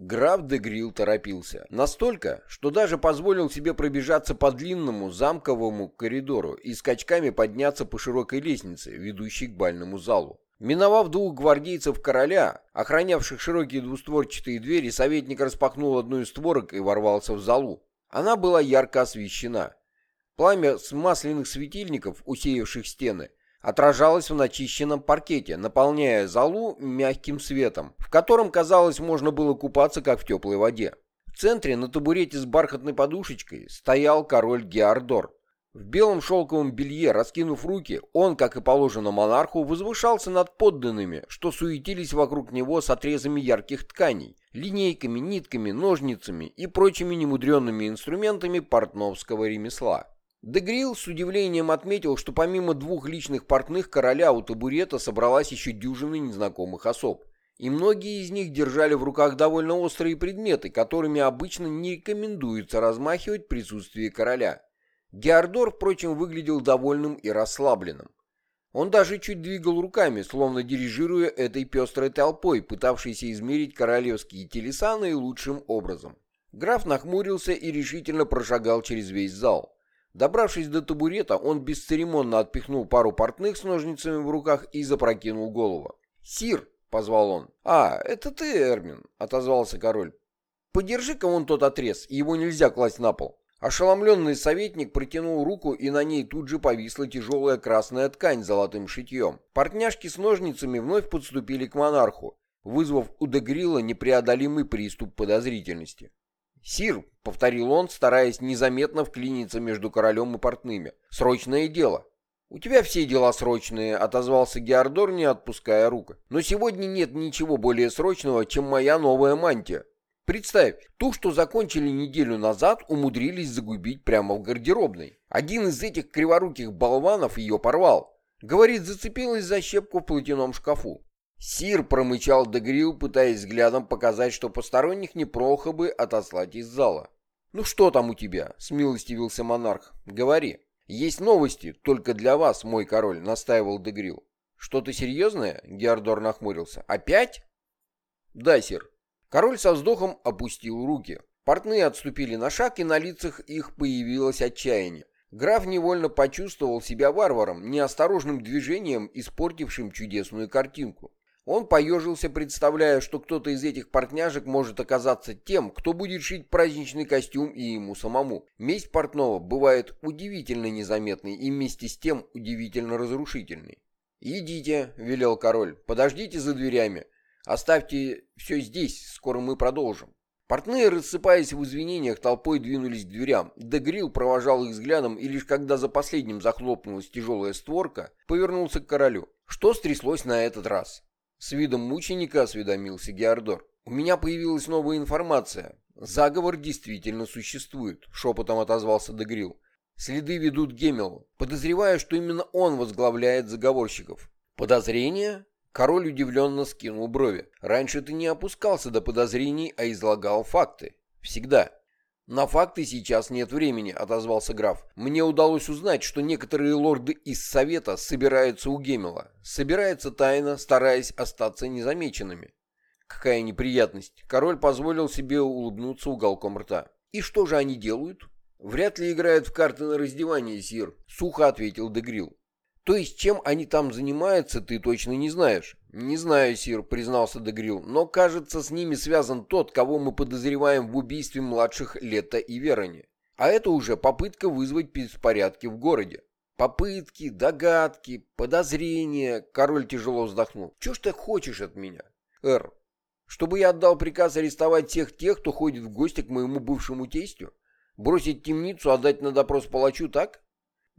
Граф де Грилл торопился. Настолько, что даже позволил себе пробежаться по длинному замковому коридору и скачками подняться по широкой лестнице, ведущей к бальному залу. Миновав двух гвардейцев короля, охранявших широкие двустворчатые двери, советник распахнул одну из створок и ворвался в залу. Она была ярко освещена. Пламя с масляных светильников, усеявших стены, отражалось в начищенном паркете, наполняя залу мягким светом, в котором, казалось, можно было купаться, как в теплой воде. В центре на табурете с бархатной подушечкой стоял король Геордор. В белом шелковом белье, раскинув руки, он, как и положено монарху, возвышался над подданными, что суетились вокруг него с отрезами ярких тканей, линейками, нитками, ножницами и прочими немудренными инструментами портновского ремесла. Дегрил с удивлением отметил, что помимо двух личных портных короля у табурета собралась еще дюжина незнакомых особ, и многие из них держали в руках довольно острые предметы, которыми обычно не рекомендуется размахивать в присутствии короля. Геордор, впрочем, выглядел довольным и расслабленным. Он даже чуть двигал руками, словно дирижируя этой пестрой толпой, пытавшейся измерить королевские телеса наилучшим образом. Граф нахмурился и решительно прошагал через весь зал. Добравшись до табурета, он бесцеремонно отпихнул пару портных с ножницами в руках и запрокинул голову. «Сир!» — позвал он. «А, это ты, Эрмин!» — отозвался король. «Подержи-ка вон тот отрез, его нельзя класть на пол». Ошеломленный советник протянул руку, и на ней тут же повисла тяжелая красная ткань с золотым шитьем. Портняшки с ножницами вновь подступили к монарху, вызвав у Дегрила непреодолимый приступ подозрительности. «Сир», — повторил он, стараясь незаметно вклиниться между королем и портными, — «срочное дело». «У тебя все дела срочные», — отозвался Геордор, не отпуская руку. «Но сегодня нет ничего более срочного, чем моя новая мантия. Представь, ту, что закончили неделю назад, умудрились загубить прямо в гардеробной. Один из этих криворуких болванов ее порвал. Говорит, зацепилась за щепку в платяном шкафу. Сир промычал Дегрил, пытаясь взглядом показать, что посторонних неплохо бы отослать из зала. «Ну что там у тебя?» — смилостивился монарх. «Говори». «Есть новости, только для вас, мой король», — настаивал Дегрил. «Что-то серьезное?» — Геордор нахмурился. «Опять?» «Да, сир». Король со вздохом опустил руки. Портные отступили на шаг, и на лицах их появилось отчаяние. Граф невольно почувствовал себя варваром, неосторожным движением, испортившим чудесную картинку. Он поежился, представляя, что кто-то из этих портняжек может оказаться тем, кто будет шить праздничный костюм и ему самому. Месть портного бывает удивительно незаметной и вместе с тем удивительно разрушительной. «Идите», — велел король, — «подождите за дверями. Оставьте все здесь, скоро мы продолжим». Портные, рассыпаясь в извинениях, толпой двинулись к дверям. Дегрил провожал их взглядом, и лишь когда за последним захлопнулась тяжелая створка, повернулся к королю. Что стряслось на этот раз? С видом мученика осведомился Геордор. «У меня появилась новая информация. Заговор действительно существует», — шепотом отозвался Дегрил. «Следы ведут Гемелу. Подозреваю, что именно он возглавляет заговорщиков». «Подозрения?» Король удивленно скинул брови. «Раньше ты не опускался до подозрений, а излагал факты. Всегда». «На факты сейчас нет времени», — отозвался граф. «Мне удалось узнать, что некоторые лорды из Совета собираются у Гемела. Собираются тайно, стараясь остаться незамеченными». Какая неприятность. Король позволил себе улыбнуться уголком рта. «И что же они делают?» «Вряд ли играют в карты на раздевание, Сир», — сухо ответил Дегрил. То есть чем они там занимаются, ты точно не знаешь? Не знаю, Сир, признался Дегрил, но кажется, с ними связан тот, кого мы подозреваем в убийстве младших Лето и Верони. А это уже попытка вызвать беспорядки в городе. Попытки, догадки, подозрения. Король тяжело вздохнул. Чего ж ты хочешь от меня? Эр, чтобы я отдал приказ арестовать всех тех, кто ходит в гости к моему бывшему тестю? Бросить темницу, отдать на допрос палачу, так?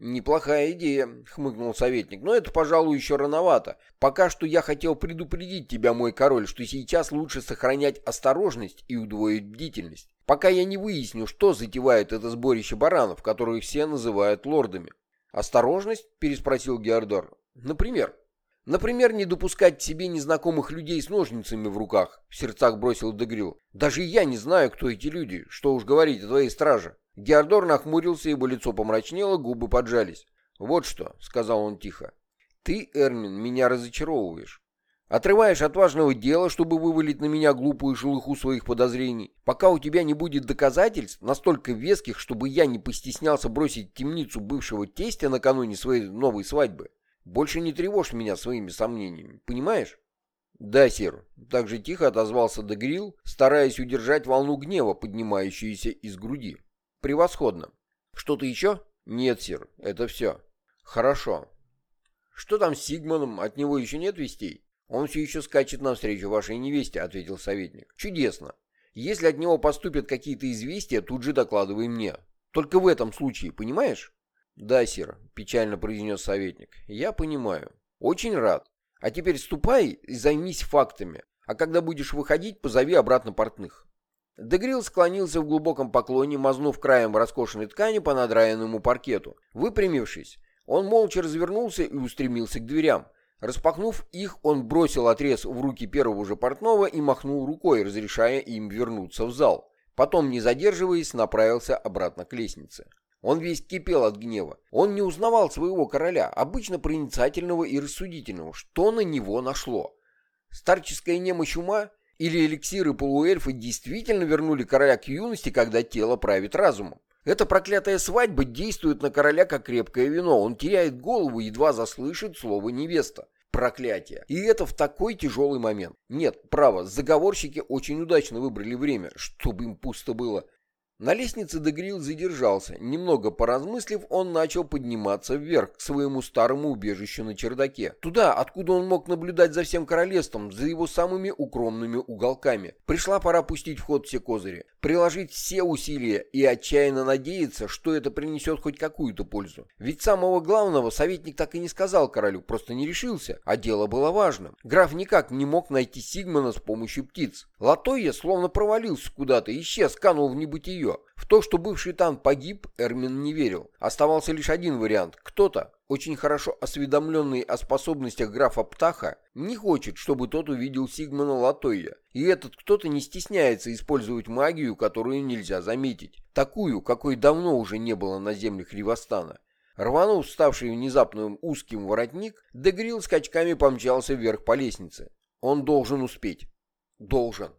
«Неплохая идея», — хмыкнул советник, — «но это, пожалуй, еще рановато. Пока что я хотел предупредить тебя, мой король, что сейчас лучше сохранять осторожность и удвоить бдительность, пока я не выясню, что затевает это сборище баранов, которых все называют лордами». «Осторожность?» — переспросил Геордор. «Например?» «Например, не допускать себе незнакомых людей с ножницами в руках», — в сердцах бросил Дегрил. «Даже я не знаю, кто эти люди, что уж говорить о твоей страже». Геордор нахмурился, его лицо помрачнело, губы поджались. «Вот что», — сказал он тихо, — «ты, Эрмин, меня разочаровываешь. Отрываешь от важного дела, чтобы вывалить на меня глупую шелуху своих подозрений. Пока у тебя не будет доказательств, настолько веских, чтобы я не постеснялся бросить темницу бывшего тестя накануне своей новой свадьбы. Больше не тревожь меня своими сомнениями, понимаешь? Да, сир. Так же тихо отозвался Дегрил, стараясь удержать волну гнева, поднимающуюся из груди. Превосходно. Что-то еще? Нет, сир, это все. Хорошо. Что там с Сигманом? От него еще нет вестей? «Он все еще скачет навстречу вашей невесте», — ответил советник. «Чудесно. Если от него поступят какие-то известия, тут же докладывай мне. Только в этом случае, понимаешь?» «Да, сир», — печально произнес советник. «Я понимаю. Очень рад. А теперь ступай и займись фактами. А когда будешь выходить, позови обратно портных». Дегрил склонился в глубоком поклоне, мазнув краем роскошной ткани по надраенному паркету. Выпрямившись, он молча развернулся и устремился к дверям, Распахнув их, он бросил отрез в руки первого же портного и махнул рукой, разрешая им вернуться в зал. Потом, не задерживаясь, направился обратно к лестнице. Он весь кипел от гнева. Он не узнавал своего короля, обычно проницательного и рассудительного. Что на него нашло? Старческая немощь ума или эликсиры полуэльфа действительно вернули короля к юности, когда тело правит разумом? Эта проклятая свадьба действует на короля как крепкое вино. Он теряет голову, едва заслышит слово «невеста». Проклятие. И это в такой тяжелый момент. Нет, право, заговорщики очень удачно выбрали время, чтобы им пусто было. На лестнице Дегрил задержался. Немного поразмыслив, он начал подниматься вверх, к своему старому убежищу на чердаке. Туда, откуда он мог наблюдать за всем королевством, за его самыми укромными уголками. Пришла пора пустить в ход все козыри, приложить все усилия и отчаянно надеяться, что это принесет хоть какую-то пользу. Ведь самого главного советник так и не сказал королю, просто не решился, а дело было важным. Граф никак не мог найти Сигмана с помощью птиц. Латойя словно провалился куда-то, исчез, канул в небытие. В то, что бывший танк погиб, Эрмин не верил. Оставался лишь один вариант. Кто-то, очень хорошо осведомленный о способностях графа Птаха, не хочет, чтобы тот увидел Сигмана Латойя. И этот кто-то не стесняется использовать магию, которую нельзя заметить. Такую, какой давно уже не было на землях Ривастана. Рванув ставший внезапным узким воротник, Дегрил скачками помчался вверх по лестнице. Он должен успеть. Должен.